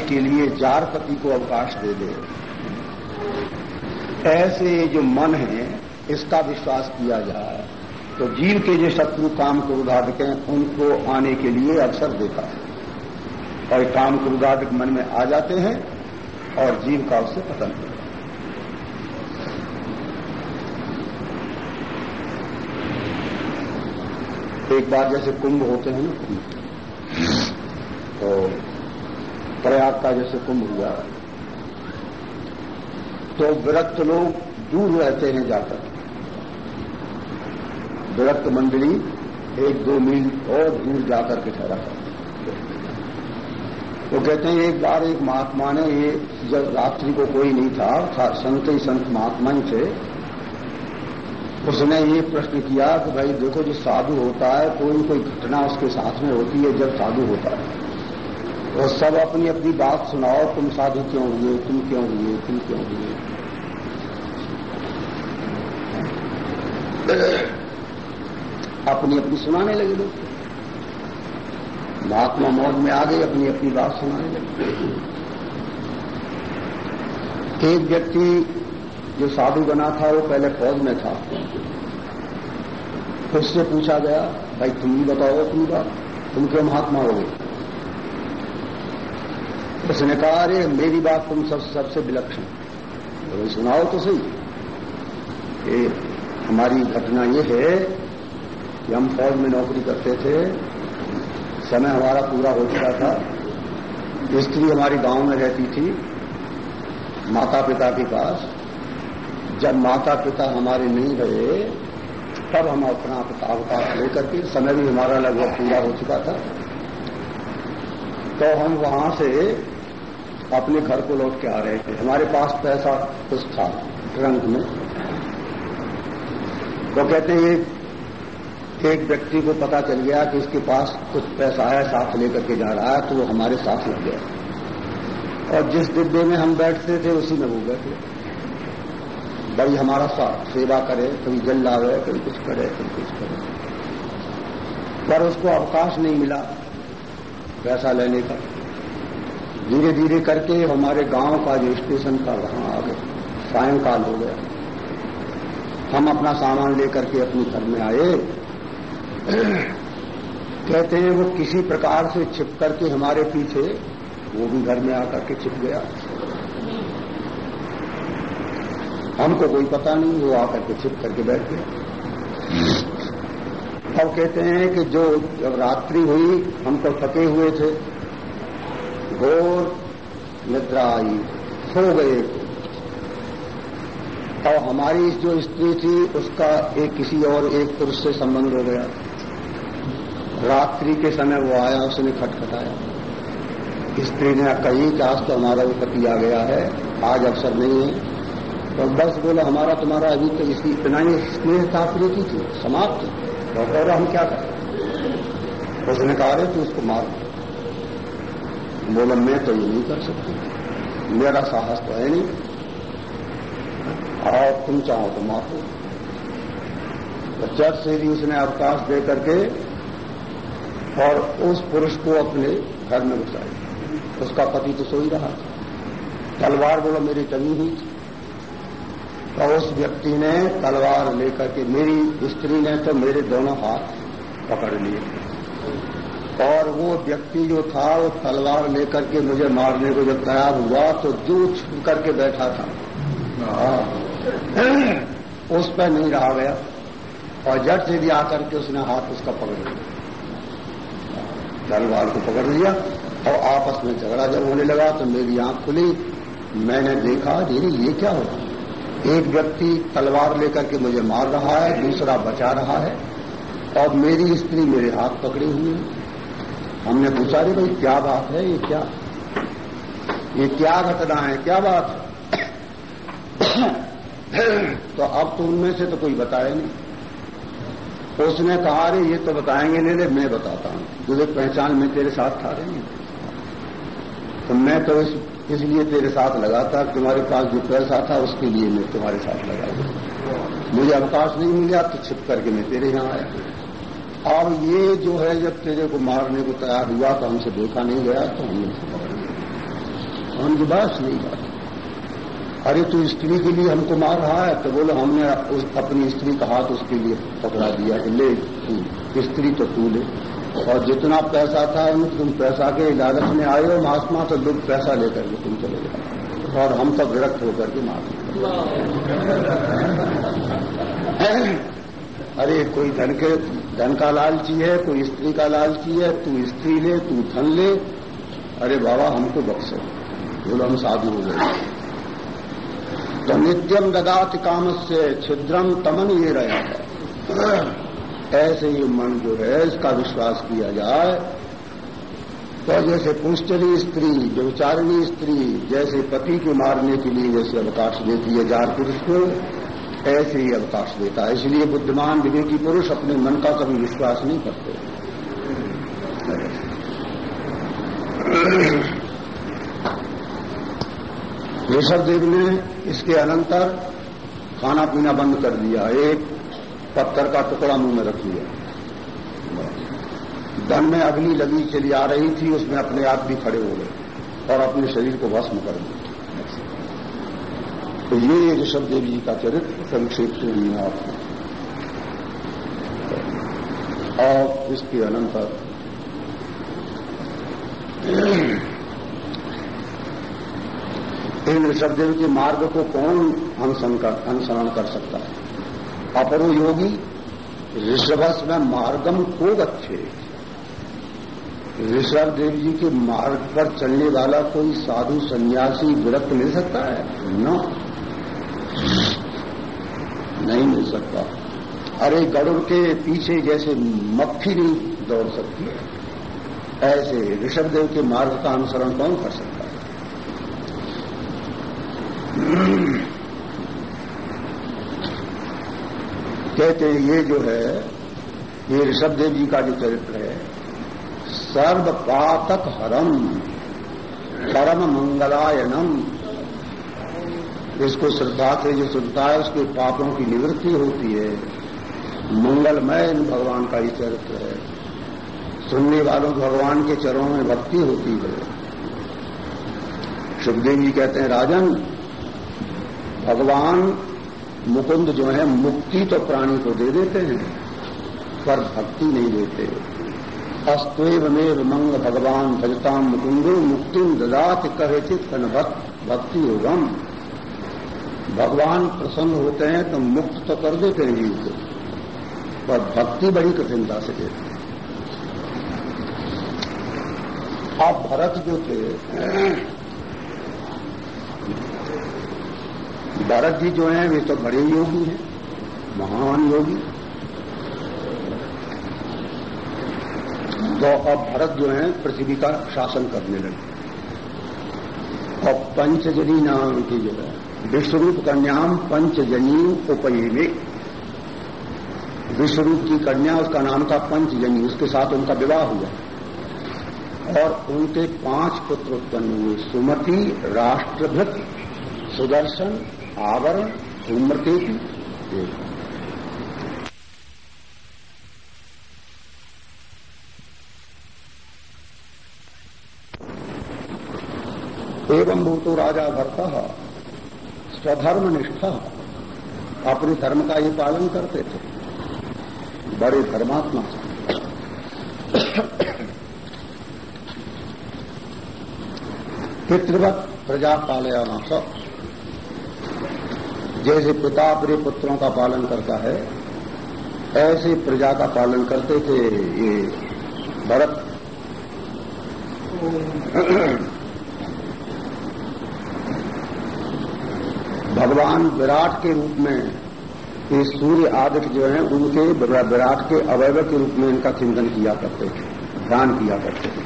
के लिए जारपति को अवकाश दे दे। ऐसे जो मन है, इसका विश्वास किया जाए तो जीव के जो शत्रु काम क्रोधाधिक हैं, उनको आने के लिए अवसर देता है। और काम क्रोधाधिक मन में आ जाते हैं, और जीव का उससे पतन होता है। एक बार जैसे कुंभ होते हैं ना तो प्रयाग का जैसे कुंभ हुआ। तो विरक्त लोग दूर रहते हैं जाकर। विरक्त मंडली एक दो मील और दूर जाकर के ठहरा करते वो तो कहते हैं एक बार एक महात्मा ने ये जब रात्रि को कोई नहीं था, था संत ही संत महात्मा ही थे। उसने ये प्रश्न किया कि भाई देखो जो साधु होता है कोई कोई घटना उसके साथ में होती है जब साधु होता है। वो सब अपनी अपनी बात सुनाओ, तुम साधु क्यों हुए, तुम क्यों हुए, तुम क्यों हुए? अपनी अपनी सुनाने लगे लोग। महात्मा मौज में आ गई अपनी अपनी बात सुनाने लगे। एक व्यक्ति जो साधु बना था, वो पहले फौज में था। उससे पूछा गया, भाई, तुम भी बताओ अपनी बात, तुम क्यों महात्मा हो गए? उसने कहा अरे मेरी बात तुम सब सबसे विलक्षण। तो सुनाओ तो सही। ये हमारी घटना ये है कि हम फौज में नौकरी करते थे, समय हमारा पूरा हो चुका था। स्त्री हमारी गाँव में रहती थी माता पिता के पास। जब माता पिता हमारे नहीं रहे, तब हम अपना अवकाश लेकर के समय भी हमारा लगभग पूरा हो चुका था। तो हम वहाँ से अपने घर को लौट के आ रहे थे। हमारे पास पैसा कुछ था, ट्रंक में। वो कहते हैं, एक व्यक्ति को पता चल गया कि इसके पास कुछ पैसा है, साथ लेकर के जा रहा है तो वो हमारे साथ लग गया। और जिस डिब्बे में हम बैठते थे, उसी में वो बैठे। भाई, हमारा साथ, सेवा करे कभी जल लावे कभी कुछ करे कभी कुछ करे। पर उसको अवकाश नहीं मिला पैसा लेने का। धीरे धीरे करके हमारे गाँव का जो स्टेशन था, वहाँ आ गए। सायंकाल हो गया। हम अपना सामान लेकर के अपने घर में आए। कहते हैं, वो किसी प्रकार से छिप करके हमारे पीछे, वो भी घर में आकर के छिप गया। हमको कोई पता नहीं, वो आकर के छिप करके बैठ गया। अब कहते हैं कि जो जब रात्रि हुई, हम तो थके हुए थे। घोर निद्रा आई सो गए। और हमारी जो स्त्री थी, उसका एक किसी और एक पुरुष से संबंध हो गया। रात्रि के समय वो आया, उसने खटखटाया। स्त्री ने कही कि आज तो हमारा वो पति आ गया है, आज अवसर नहीं है। तो बस बोला, हमारा तुम्हारा अभी तो इसकी इतना ही स्नेह था प्रीति थी, समाप्त। और हम क्या करें? उसने कहा तू उसको मार बोला, मैं तो ये नहीं कर सकती। मेरा साहस तो है नहीं। और तुम चाहो तो दो तो चर्च से भी उसने अवकाश दे करके और उस पुरुष को अपने घर में घुसाई उसका पति तो सो ही रहा। था तलवार बोला, मेरी टंगी हुई थी। तो उस व्यक्ति ने तलवार लेकर के, मेरी स्त्री ने तो मेरे दोनों हाथ पकड़ लिए और वो व्यक्ति जो था, वो तलवार लेकर के मुझे मारने को जब तैयार हुआ तो दूर छुप करके बैठा था। उस पर नहीं रहा गया और जट से भी आकर के उसने हाथ उसका पकड़ लिया। तलवार को पकड़ लिया और आपस में झगड़ा जब होने लगा तो मेरी आँख खुली। मैंने देखा दीदी ये क्या होगा एक व्यक्ति तलवार लेकर के मुझे मार रहा है, दूसरा बचा रहा है और मेरी स्त्री मेरे हाथ पकड़ी हुई है। हमने पूछा रे भाई, क्या बात है? ये क्या? ये क्या घटना है? क्या बात तो अब तो उनमें से तो कोई बताया नहीं। उसने कहा, अरे, ये तो बताएँगे नहीं रे मैं बताता हूँ। तुझे पहचान में तेरे साथ था रहे तो मैं तो इस, इसलिए तेरे साथ लगा था तुम्हारे पास जो पैसा था, उसके लिए मैं तुम्हारे साथ लगा मुझे अवकाश नहीं मिला तो छिप करके मैं तेरे यहाँ आया। और ये जो है जब तेरे को मारने को तैयार हुआ तो हमसे देखा नहीं गया तो हमने उसे पकड़ लिया नहीं बात अरे तू स्त्री के लिए हमको मार रहा है तो बोलो हमने उस अपनी स्त्री का हाथ उसके लिए पकड़ा दिया कि ले तू स्त्री तो तू ले। और जितना पैसा था तुम पैसा के लालच में आए हो महात्मा तो लोग पैसा लेकर के तुम चले जाओ और हम तो विरक्त होकर के मार अरे कोई धन के धन का लालची है, कोई स्त्री का लालची है, तू स्त्री ले, तू धन ले। अरे बाबा, हमको बख्शो। बोलो, हम साधु हो गए। तो नित्यम ददात काम से छिद्रम तमन ये रहा है। ऐसे ही मन जो है, इसका विश्वास किया जाए। तो जैसे पुष्टरी स्त्री व्यवचारिणी स्त्री, जैसे पति को मारने के लिए जैसे अवकाश देती है, जार पुरुष को ऐसे ही अवकाश देता है, इसलिए बुद्धिमान विवेकी पुरुष अपने मन का कभी विश्वास नहीं करते। ऋषभ देव ने इसके अनंतर खाना पीना बंद कर दिया, एक पत्थर का टुकड़ा मुँह में रख लिया धन में अग्नि लगी चली आ रही थी, उसमें अपने आप भी खड़े हो गए और अपने शरीर को भस्म कर दिया। तो ये ऋषभ देव जी का चरित्र संक्षेप से नहीं आपको। और इसके अनंतर इन ऋषभदेव के मार्ग को कौन अनुसरण कर सकता है? अपरो योगी, ऋषभस में मार्गम को अच्छे ऋषभ देव जी के मार्ग पर चलने वाला कोई साधु सन्यासी विरक्त मिल सकता है? न। नहीं मिल सकता। अरे गरुड़ के पीछे जैसे मक्खी नहीं दौड़ सकती। ऐसे ऋषभदेव के मार्ग का अनुसरण कौन कर सकता है? कहते हैं, ये जो है, ये ऋषभदेव जी का जो चरित्र है सर्व पातक हरम, परम मंगलायनम। इसको श्रद्धा से, जो सुनता है, उसके पापों की निवृत्ति होती है। मंगलमय भगवान का ही चरित्र है। सुनने वालों भगवान के चरणों में भक्ति होती है। सुखदेव जी कहते हैं, राजन, भगवान मुकुंद जो है, मुक्ति तो प्राणी को दे देते हैं, पर भक्ति नहीं देते। अस्तव मेव मंग भगवान भजताम मुकुंदो मुक्ति ददात कहेचित भक्ति होगम भगवान प्रसन्न होते हैं तो मुक्त तो कर देते हैं जीव को। पर भक्ति बड़ी कठिनता से देते हैं। आप भरत जो थे, भरत जी जो हैं, वे तो बड़े योगी हैं, महान योगी। तो अब भरत जो है, पृथ्वी का शासन करने लगे। और पंचजनी नाम की जो है विश्वरूप कन्याम पंचजनी उपये विश्वरूप की कन्या, उसका नाम था पंचजनी, उसके साथ उनका विवाह हुआ। और उनके पाँच पुत्र उत्पन्न हुए, सुमति, राष्ट्रभृत, सुदर्शन, आवरण धूम्रते की एवं भूतो राजा भरता स्वधर्म निष्ठा अपने धर्म का ये पालन करते थे। बड़े धर्मात्मा पितृवत प्रजा पालयाना सब जैसे पिता अपने पुत्रों का पालन करता है, ऐसे प्रजा का पालन करते थे ये भरत। भगवान विराट के रूप में ये सूर्य आदित्य जो है, उनके विराट के अवयव के रूप में इनका चिंतन किया करते थे ध्यान किया करते थे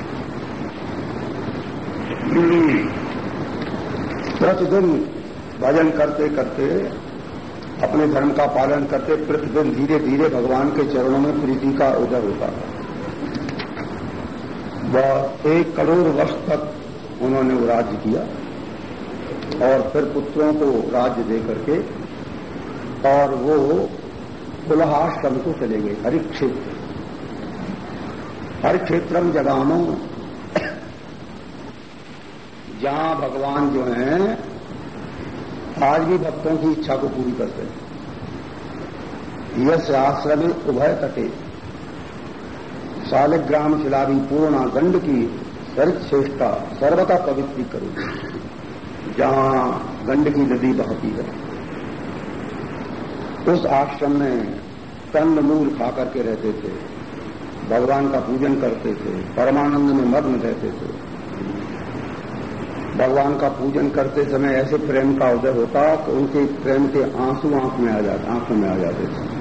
प्रतिदिन भजन करते करते, अपने धर्म का पालन करते, प्रतिदिन धीरे धीरे भगवान के चरणों में प्रीति का उदय होता था वह एक करोड़ वर्ष तक उन्होंने वो राज्य किया। और फिर पुत्रों को राज्य दे करके, और वो कुलहाश्रम को चले गए हरि क्षेत्र हर क्षेत्रम जगानो जहाँ भगवान जो हैं, आज भी भक्तों की इच्छा को पूरी करते हैं। यश आश्रम उभय तटे। शालिग्राम शिलावी पूर्णा गंड की सरित श्रेष्ठा सर्वता पवित्री करो। जहाँ गंड की नदी बहती है। उस आश्रम में कंद मूल खा करके रहते थे। भगवान का पूजन करते थे। परमानंद में मग्न रहते थे। भगवान का पूजन करते समय ऐसे प्रेम का उदय होता कि उनके प्रेम के आँसू आँख में आ जाते आँखों में आ जाते थे।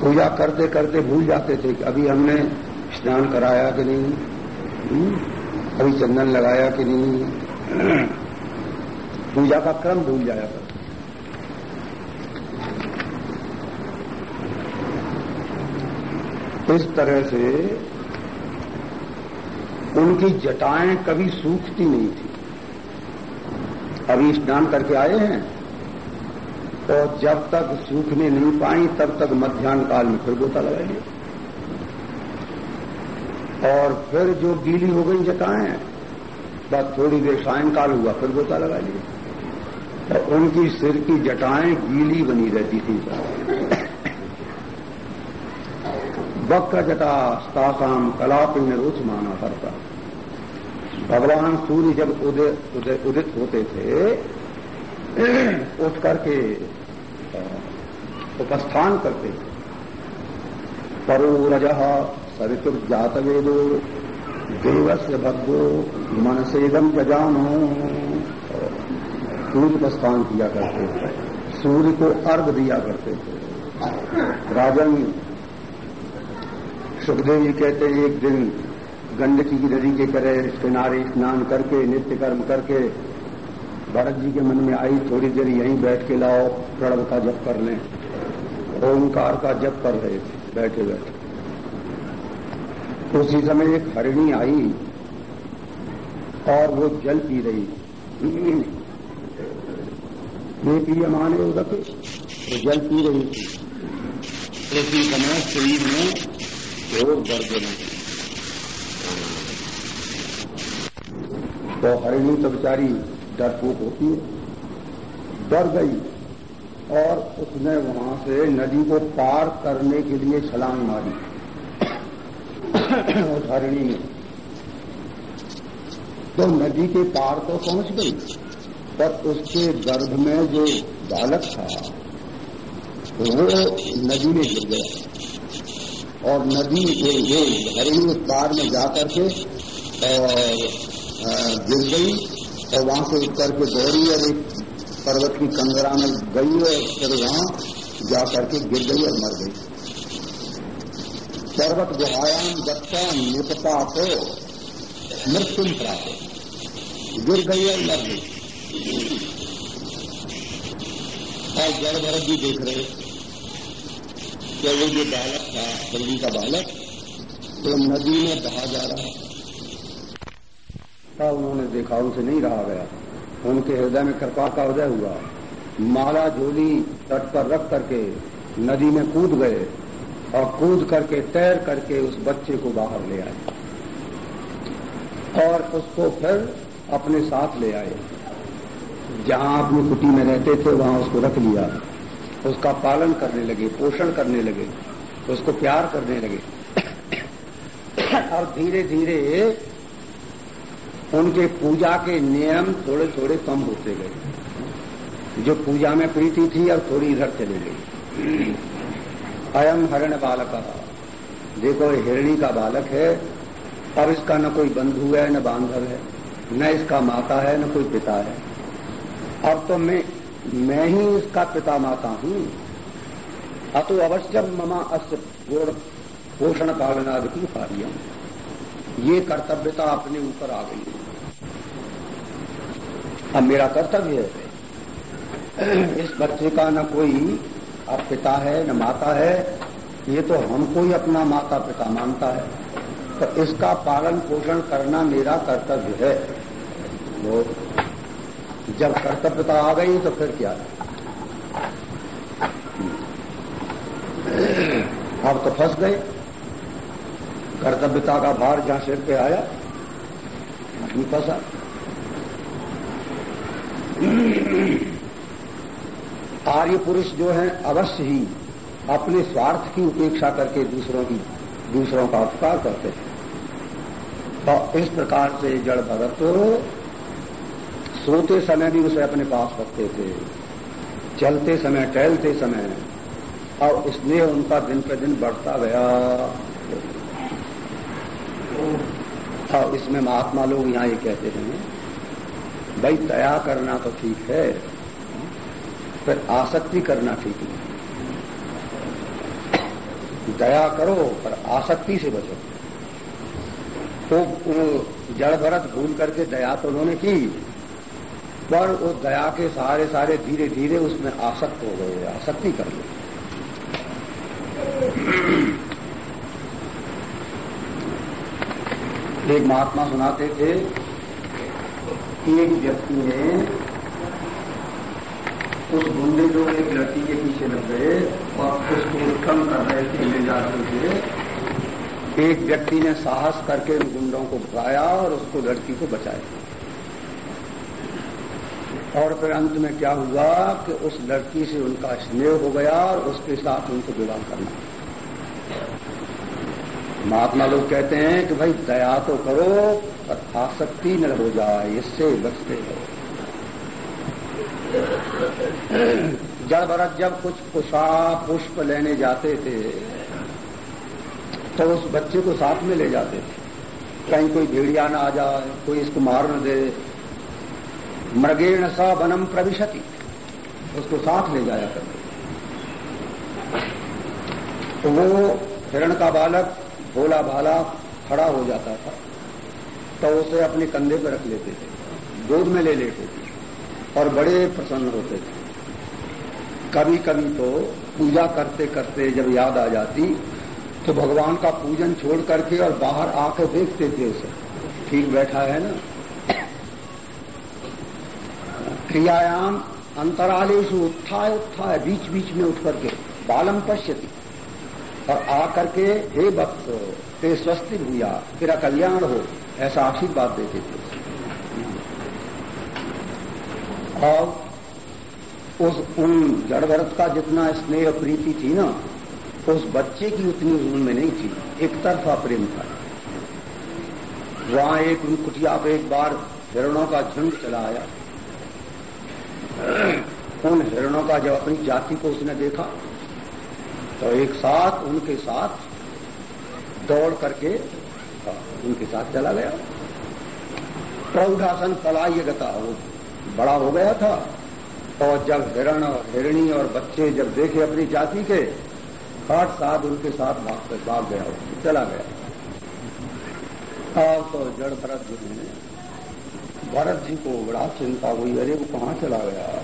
पूजा करते करते भूल जाते थे कि अभी हमने स्नान कराया कि नहीं? हम्म? अभी चंदन लगाया कि नहीं? पूजा का क्रम भूल जाया करते। इस तरह से उनकी जटाएँ कभी सूखती नहीं थी। अभी स्नान करके आए हैं तो जब तक सूखने नहीं पाई, तब तक मध्यान्ह काल में फिर गोता लगाइए और फिर जो गीली हो गई जटाएँ, बस थोड़ी देर सायंकाल हुआ, फिर गोता लगा उनकी सिर की जटाएँ गीली बनी रहती थी वक्र जटा स्तासाम कलापिण्य रोच माना करता। भगवान सूर्य जब उदय उदय, उदित होते थे, उठ करके उपस्थान करते थे। परोरज सवितुर जात वेदो देवस्य भद्रो मन सेगम सूर्य प्रस्थान किया करते थे, सूर्य को अर्घ दिया करते थे। राजन सुखदेव जी कहते हैं एक दिन गंडकी की नदी के करे किनारे स्नान करके, नित्य कर्म करके, भरत जी के मन में आई, थोड़ी देर यहीं बैठ के लाओ, प्रणव का जप कर लें। ओंकार का जप कर रहे थे, बैठे बैठे। उसी समय एक हरिणी आई, और वो जल पी रही ये पिए माने उदक वो जल पी रही थी। समय शरीर में घोर दर्द नहीं तो हरिणी तो बेचारी डरपोक होती है। डर गई और उसने वहाँ से नदी को पार करने के लिए छलांग मारी। उस हरिणी ने। तो नदी के पार तो पहुँच गई। पर उसके गर्भ में जो बालक था, वो नदी में गिर गया। और नदी ये ये उस पार में जाकर के, और गिर गई, और वहाँ से उतर के दौड़ी और एक पर्वत की कंगरा में गई और फिर वहाँ जाकर के गिर गई और मर गई। पर्वत गुहायाम दत्ता निपता को मृत्यु प्राप्त। गिर गई और मर गई। और जड़ भरत भी देख रहे कि वो जो बालक था बल्ली का बालक तो नदी में बहा जा रहा था उन्होंने देखा? उनसे नहीं रहा गया। उनके हृदय में कृपा का उदय हुआ। माला झोली तट पर रख करके नदी में कूद गए और कूद करके, तैर करके उस बच्चे को बाहर ले आए और उसको फिर अपने साथ ले आए। जहाँ अपनी कुटी में रहते थे, वहाँ उसको रख लिया। उसका पालन करने लगे, पोषण करने लगे, उसको प्यार करने लगे। और धीरे धीरे उनके पूजा के नियम थोड़े थोड़े कम होते गए। जो पूजा में प्रीति थी और थोड़ी इधर चले गई अयम हरण बालक। देखो हिरणी का बालक है अब इसका न कोई बंधु है, न बांधव है, न इसका माता है, न कोई पिता है। अब तो मैं मैं ही इसका पिता माता हूँ। अतो अवश्य ममा अस्य पोषण पालनादि की कार्य ये कर्तव्यता अपने ऊपर आ गई अब मेरा कर्तव्य है। इस बच्चे का न कोई अब पिता है, न माता है। ये तो हमको ही अपना माता पिता मानता है। तो इसका पालन पोषण करना मेरा कर्तव्य है। तो जब कर्तव्यता आ गई तो फिर क्या? अब तो फंस गए। कर्तव्यता का भार जहाँ सिर पे आया फंसा। आर्य पुरुष जो है, अवश्य ही अपने स्वार्थ की उपेक्षा करके दूसरों की, दूसरों का उपकार करते हैं। तो इस प्रकार से जड़ भगत सोते समय भी उसे अपने पास रखते थे, चलते समय, टहलते समय, और स्नेह उनका दिन पर दिन बढ़ता गया। और इसमें महात्मा लोग यहाँ ये कहते हैं, भाई, दया करना तो ठीक है, पर आसक्ति करना ठीक नहीं। दया करो, पर आसक्ति से बचो। तो जड़ भरत भूल करके दया तो उन्होंने की पर वो दया के सारे सारे धीरे धीरे उसमें आसक्त हो गए, आसक्ति कर ली एक महात्मा सुनाते थे कि एक व्यक्ति ने उस गुंडे जो एक लड़की के पीछे लग गए और उसको उत्तम कर रहे थे ले जाते थे। एक व्यक्ति ने साहस करके उन गुंडों को भगाया और उसको लड़की को बचाया। और फिर अंत में क्या हुआ कि उस लड़की से उनका स्नेह हो गया और उसके साथ उनको विवाह करना। महात्मा लोग कहते हैं कि भाई, दया तो करो, पर आसक्ति न हो जाए, इससे बचते हो जड़ भरत जब कुछ पुषा पुष्प लेने जाते थे तो उस बच्चे को साथ में ले जाते थे। कहीं कोई भेड़िया ना आ जाए, कोई इसको मार न दे मृगेण स वनम प्रविशति। उसको साथ ले जाया करते तो वो हिरण का बालक, भोला भाला खड़ा हो जाता था। तो उसे अपने कंधे पर रख लेते थे। गोद में ले लेते थे। और बड़े प्रसन्न होते थे। कभी कभी तो पूजा करते करते जब याद आ जाती तो भगवान का पूजन छोड़ करके और बाहर आकर देखते थे उसे। ठीक बैठा है ना? क्रियायाम अंतरालेशु उत्थाय उत्थाय बीच बीच में उठ करके बालम पश्यती। और आकर के हे भक्त, ते स्वस्ति भूया, तेरा कल्याण हो। ऐसा आशीर्वाद देते थे। और उस उन जड़भरत का जितना स्नेह प्रीति थी ना, उस बच्चे की उतनी उनमें नहीं थी। एक तरफा प्रेम था। वहाँ एक कुटिया पे एक बार हिरणों का झुंड चला आया। उन हिरणों का जब अपनी जाति को उसने देखा तो एक साथ उनके साथ दौड़ करके उनके साथ चला गया। प्रौढ़ासन पलाय गता वो बड़ा हो गया था। और जब हिरण और हिरणी और बच्चे जब देखे अपनी जाति के हठ साथ उनके साथ भाग गया, चला गया। अब तो जड़ भरत जी ने भरत जी को बड़ा चिंता हुई। अरे, वो कहाँ चला गया?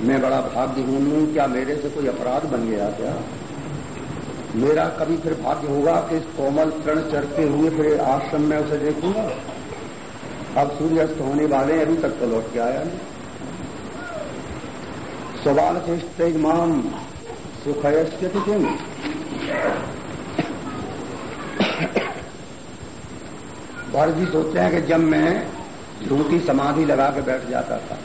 मैं बड़ा भाग्य हूँ क्या मेरे से कोई अपराध बन गया क्या? मेरा कभी फिर भाग्य होगा कि इस कोमल तृण चढ़ते हुए फिर आश्रम में उसे देखूँगा? अब सूर्यास्त होने वाले अभी तक तो लौट के आया नहीं। सवाल चेष्ट माम सुखयस्य किम? भर जी सोचते हैं कि जब मैं झूठी समाधि लगा के बैठ जाता था।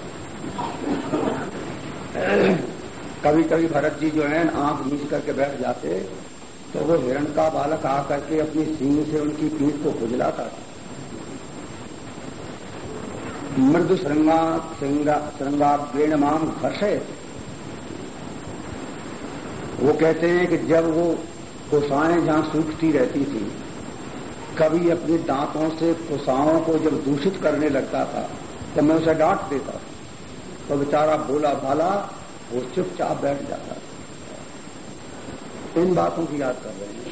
कभी कभी भरत जी जो है, आँख मीच करके बैठ जाते तो वो हिरण का बालक आकर के अपनी सींग से उनकी पीठ को खुजलाता था। मृदु श्रृंगा श्रृंगाग्रेण माम घर्षे वो कहते हैं कि जब वो कोसाएँ जहाँ सूखती रहती थी कभी अपने दांतों से कोसाओं को जब दूषित करने लगता था तो मैं उसे डांट देता था। तो बेचारा भोला भाला, वो चुपचाप बैठ जाता था। इन बातों की याद कर रहे हैं।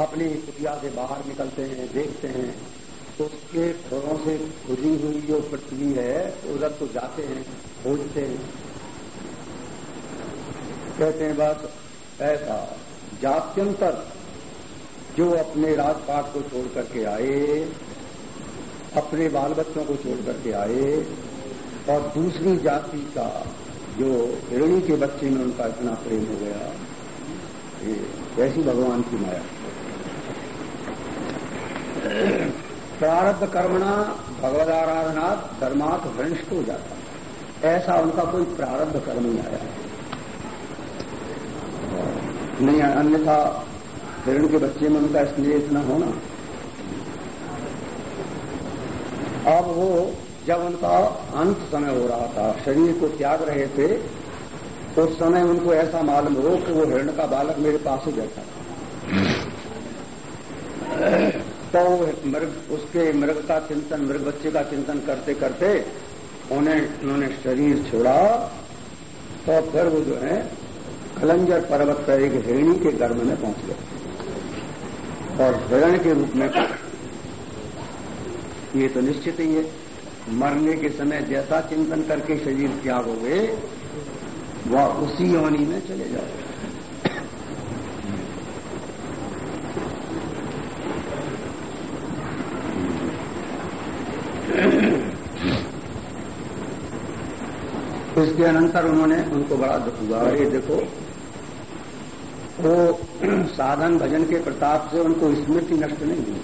अपनी कुटिया से बाहर निकलते हैं, देखते हैं तो उसके घरों से खुदी हुई जो पृथ्वी है उधर तो जाते हैं, खोजते हैं। कहते हैं, बस ऐसा जात्यंतर, जो अपने राजपाट को छोड़ करके आए, अपने बाल बच्चों को छोड़ करके आए, और दूसरी जाति का, जो हिरणी के बच्चे में उनका इतना प्रेम हो गया ऐसी भगवान की माया। प्रारब्ध कर्मणा भगवद आराधना धर्मात भ्रष्ट हो जाता। ऐसा उनका कोई प्रारब्ध कर्म नहीं आया। नहीं, अन्यथा हिरण के बच्चे में उनका स्नेह इतना होना अब वो, जब उनका अंत समय हो रहा था, शरीर को त्याग रहे थे, उस समय उनको ऐसा मालूम हो कि वो हिरण का बालक मेरे पास ही बैठा था। तो मृग, उसके मृग का चिंतन, मृग बच्चे का चिंतन करते करते उन्हें, उन्होंने शरीर छोड़ा तो फिर वो जो है खलंजर पर्वत पर एक हिरणी के गर्भ में पहुँच गए और हिरण के रूप में ये तो निश्चित ही है, मरने के समय जैसा चिंतन करके शरीर त्याग हो गए वह उसी योनि में चले जाओगे। इसके अनंतर उन्होंने उनको बड़ा दुख हुआ। और ये देखो, वो साधन भजन के प्रताप से उनको स्मृति नष्ट नहीं हुई।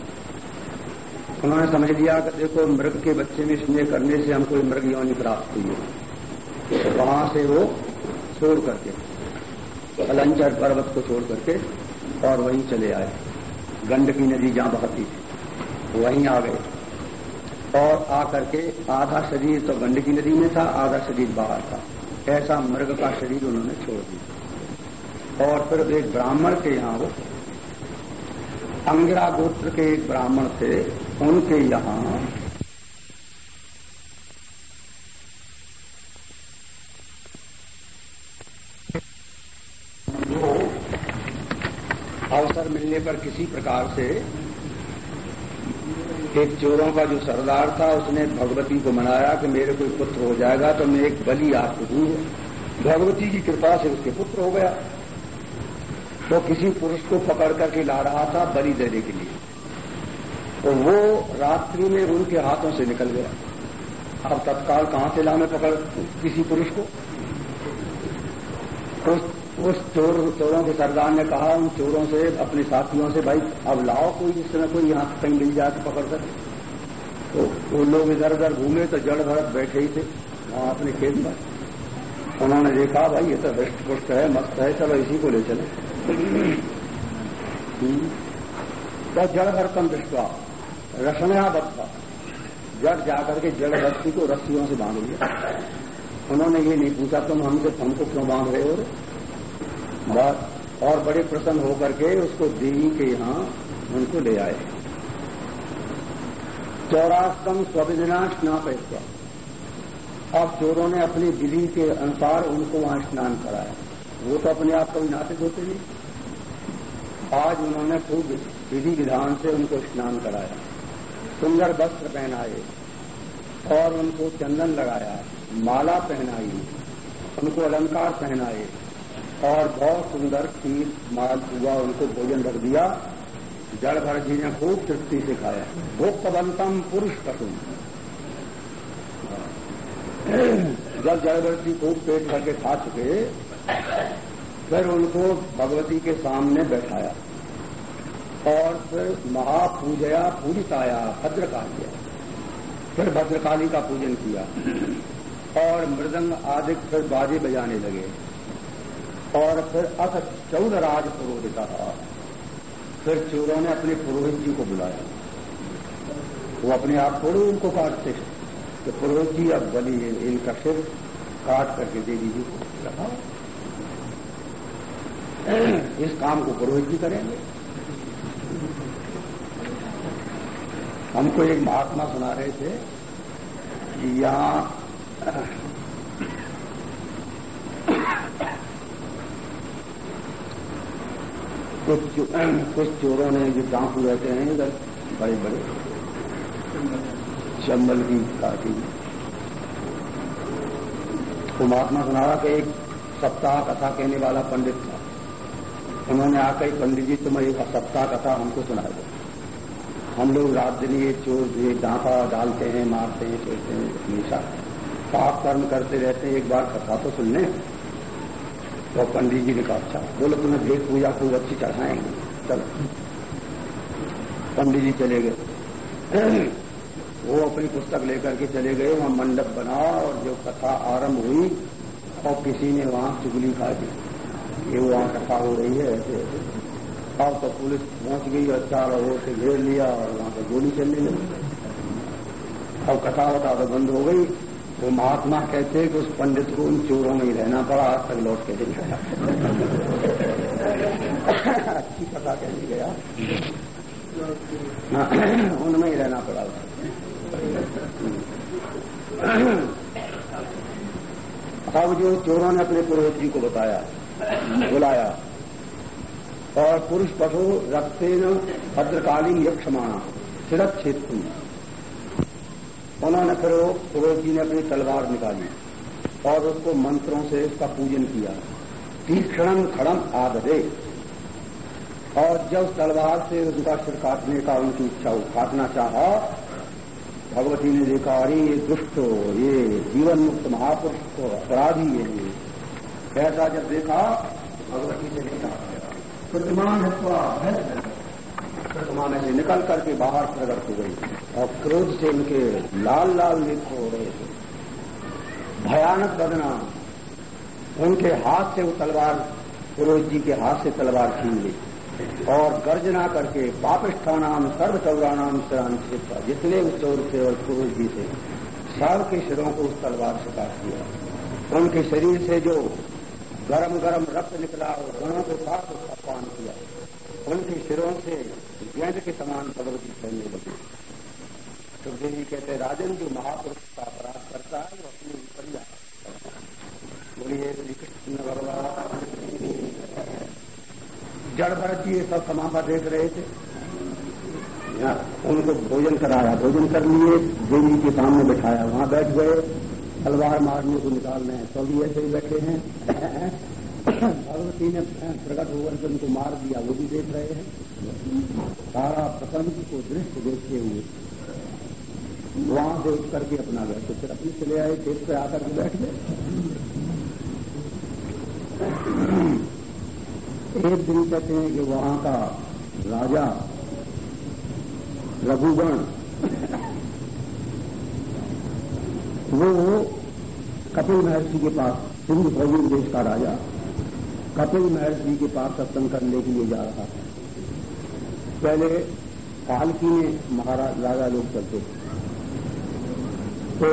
उन्होंने समझ लिया कि देखो, मृग के बच्चे में स्नेह करने से हमको मृग योनि प्राप्त हुई है। तो वहाँ से वो छोड़ करके अलंचर पर्वत को छोड़ करके और वहीं चले आए। गंडकी नदी जहाँ बहती थी, वहीं आ गए। और आकर के आधा शरीर तो गंडकी नदी में था, आधा शरीर बाहर था। ऐसा मृग का शरीर उन्होंने छोड़ दिया। और फिर एक ब्राह्मण के यहाँ वो। अंगिरा गोत्र के एक ब्राह्मण थे, उनके यहाँ अवसर मिलने पर किसी प्रकार से एक चोरों का जो सरदार था, उसने भगवती को मनाया कि मेरे कोई पुत्र हो जाएगा तो मैं एक बलि आपको दूँ भगवती की कृपा से उसके पुत्र हो गया। तो किसी पुरुष को पकड़ करके ला रहा था बलि देने के लिए। तो वो रात्रि में उनके हाथों से निकल गया। अब तत्काल कहाँ से लाने पकड़ किसी पुरुष को? उस, चोर चोरों के सरदार ने कहा उन चोरों से अपने साथियों से भाई अब लाओ कोई जिस तरह कोई यहाँ कहीं मिल जाए तो पकड़ कर। तो वो लोग इधर उधर घूमे तो जड़ भरत बैठे ही थे वहाँ अपने खेत में। उन्होंने देखा भाई ये तो हृष्ट पुष्ट है मस्त है चलो इसी को ले चले। हम्म। तो जड़ भरतम दृष्टवा रसनया बत्ता जड़ जाकर के जड़ व्यक्ति को रस्सियों से बाँध लिया। उन्होंने ये नहीं पूछा तुम हमसे हमको क्यों बाँध रहे हो? और बड़े प्रसन्न होकर के उसको देवी के यहाँ उनको ले आए। चौरास्तम स्वविधिना स्नाप अब चोरों ने अपनी विधि के अनुसार उनको वहाँ स्नान कराया। वो तो अपने आप कभी नाटिक होते नहीं। आज उन्होंने खूब विधि विधान से उनको स्नान कराया। सुंदर वस्त्र पहनाए और उनको चंदन लगाया, माला पहनाई, उनको अलंकार पहनाए। और बहुत सुंदर खीर माल हुआ, उनको भोजन रख दिया। जड़ भर जी ने खूब तृप्ति से खाया। भोक्तवंतम पुरुष कटुम जब जड़भर जी खूब पेट भर के खा चुके, फिर उनको भगवती के सामने बैठाया। और फिर महापूजया पूजिताया, भद्रकाली। फिर भद्रकाली का पूजन किया। और मृदंग आदि फिर बाजे बजाने लगे। और फिर अथ चौदराज पुरोहिता फिर चोरों ने अपने पुरोहित जी को बुलाया। वो अपने आप थोड़े उनको काटते तो पुरोहित जी अब बलि इनका सिर काट करके देवी जी को इस काम को पुरोहित जी करेंगे। हमको एक महात्मा सुना रहे थे कि यहाँ कुछ कुछ चोरों ने जो डांकू रहते हैं, इधर बड़े बड़े चंबल की काटी तो महात्मा सुना कि एक सप्ताह कथा कहने वाला पंडित था। उन्होंने आकर, पंडित जी तुम्हें एक सप्ताह कथा हमको सुना दो। हम लोग रात दिन ये चोर, ये डांका डालते हैं, मारते हैं चोरते हैं, हमेशा पाप कर्म करते रहते हैं, एक बार कथा तो सुन लें। तो पंडित जी ने कहा अच्छा बोलो तुम्हें भेद पूजा खूब अच्छी चढ़ाएँगे। चलो। पंडित जी चले गए। वो अपनी पुस्तक लेकर के चले गए, वहाँ मंडप बना और जो कथा आरंभ हुई, और किसी ने वहाँ चुगली खा दी। ये वहाँ कथा हो रही है, ऐसे अब तो पुलिस पहुँच गई और चारों ओर से घेर लिया और वहाँ पर गोली चलने लगी। अब कथा वथा तो बंद हो गई। वो महात्मा कहते हैं कि उस पंडित को उन चोरों में ही रहना पड़ा आज तक लौट के नहीं गया अच्छी कथा कहने गया हाँ, उनमें ही रहना पड़ा अब जो चोरों ने अपने पुरोहित जी को बताया बुलाया और पुरुष पशु रक्तेन भद्रकालीन यक्षमाणा सिरत क्षेत्र उन्होंने फिर वो पुरोहित जी ने अपनी तलवार निकाली और उसको मंत्रों से उसका पूजन किया। तीक्षण खड़म आदरे और जब तलवार से उनका सिर काटने का उनकी इच्छा काटना चाहा, भगवती ने देखा, अरे, ये दुष्ट हो, ये जीवन मुक्त महापुरुष को अपराधी है ये। ऐसा जब देखा, भगवती से देखा प्रतिमान प्रतिमा में से निकल करके बाहर प्रकट हो गई और क्रोध से उनके लाल लाल नेत्र हो रहे थे। भयानक बदना उनके हाथ से वो तलवार, पुरोहित जी के हाथ से तलवार छीन ली और गर्जना करके पापिष्ठानाम सर्व सिरान छिपा जितने चौर थे और पुरुष जी थे सबके सिरों को उस तलवार से काट दिया। उनके शरीर से जो गरम गरम रक्त निकला और गणों के साथ उसका पान किया। उनके सिरों से गेंद के समान भगवती फैलने लगी। सुखदेव जी कहते, राजन, जो महापुरुष का अपराध करता है, वो अपने ऊपर बोलिए श्री कृष्ण भगवान। जड़ भरत जी सब समापा देख रहे थे। उनको भोजन कराया। भोजन कर लिए, देवी के सामने बैठाया। वहाँ बैठ गए। तलवार मारने को निकाल रहे हैं। सभी ऐसे ही बैठे हैं। भगवती ने प्रकट होकर के उनको मार दिया, वो भी देख रहे हैं। सारा प्रपंच को दृश्य देखते हुए वहाँ से उठ करके अपना गए तो फिर अपने चले आए, खेत पे आकर के बैठ गए। एक दिन कहते हैं कि वहाँ का राजा रघुगण वो कपिल महर्षि के पास, सिंधु भौगोल देश का राजा, कपिल महर्षि के पास सत्संग करने के लिए जा रहा था। पहले पालकी में महाराज, राजा लोग चलते थे। तो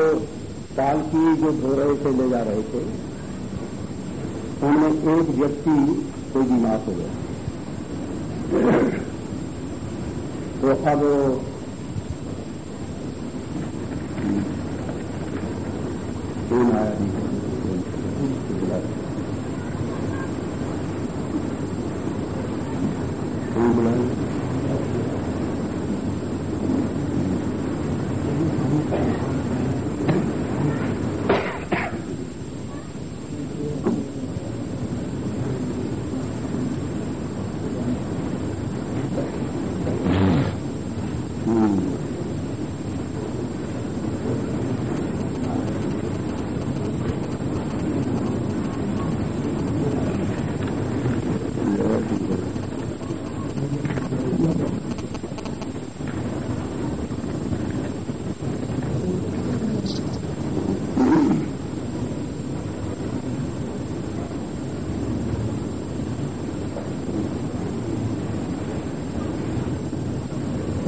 पालकी जो धो रहे थे, ले जा रहे थे, उनमें एक व्यक्ति कोई बीमार हो गया। तो अब फ़ोन आया फ़ोन बुलाया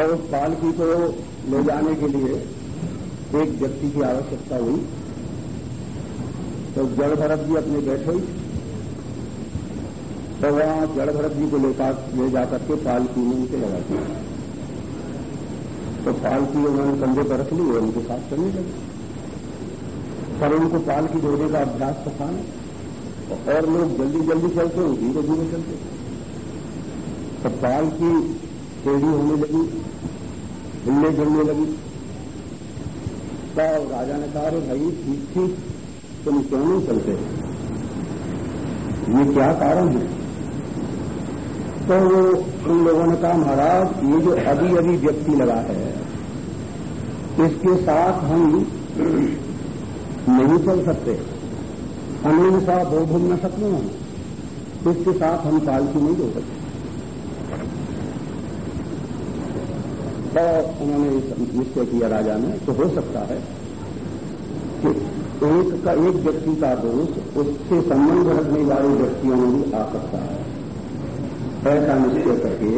और उस पालकी को ले जाने के लिए एक व्यक्ति की आवश्यकता हुई। तो जड़ भरत जी अपने बैठे। तो वहाँ जड़ भरत जी को लेकर ले जाकर के पालकी में उनके लगा दिया। तो पालकी उन्होंने कंधे पर रख ली और उनके साथ चलने लगे। पर उनको पालकी जोड़ने का अभ्यास तो था और लोग जल्दी जल्दी चलते हैं धीरे धीरे चलते। तो पालकी टेढ़ी होने लगी। हिलने जुलने लगी। तो राजा ने कहा भाई, ठीक ठीक, तुम क्यों नहीं चलते? ये क्या कारण है? तो वो उन लोगों ने कहा, महाराज, ये जो अभी अभी व्यक्ति लगा है, इसके साथ हम नहीं चल सकते। अनिल सा बोधुम न सकते हम इसके साथ हम पालकी नहीं हो सकते। और उन्होंने निश्चय किया राजा ने तो हो सकता है कि एक का, एक व्यक्ति का दोष उससे संबंध रखने वाले व्यक्तियों में भी आ सकता है। ऐसा निश्चय करके